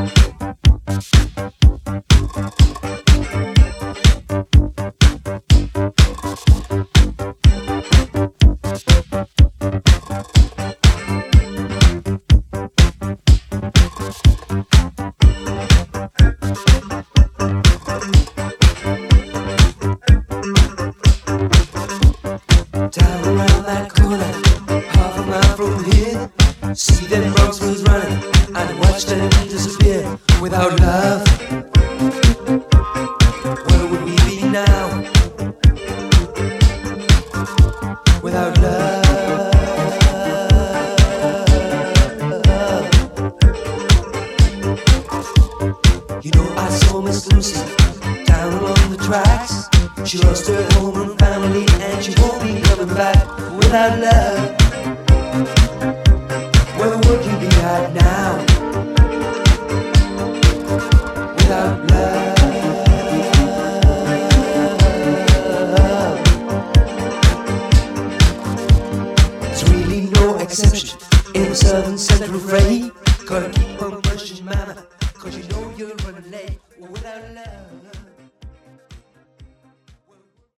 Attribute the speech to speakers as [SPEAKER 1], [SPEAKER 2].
[SPEAKER 1] Down around that corner, half a mile from here. See them monsters running and watch them disappear. Without love, where would we be now? Without love, you know I saw Miss Lucy down along the tracks. She lost her home and family, and she won't be coming back without love. Now? Without love. Really no exception in the southern central fray. Gotta keep on pushing, mama, cause you know you're late without love.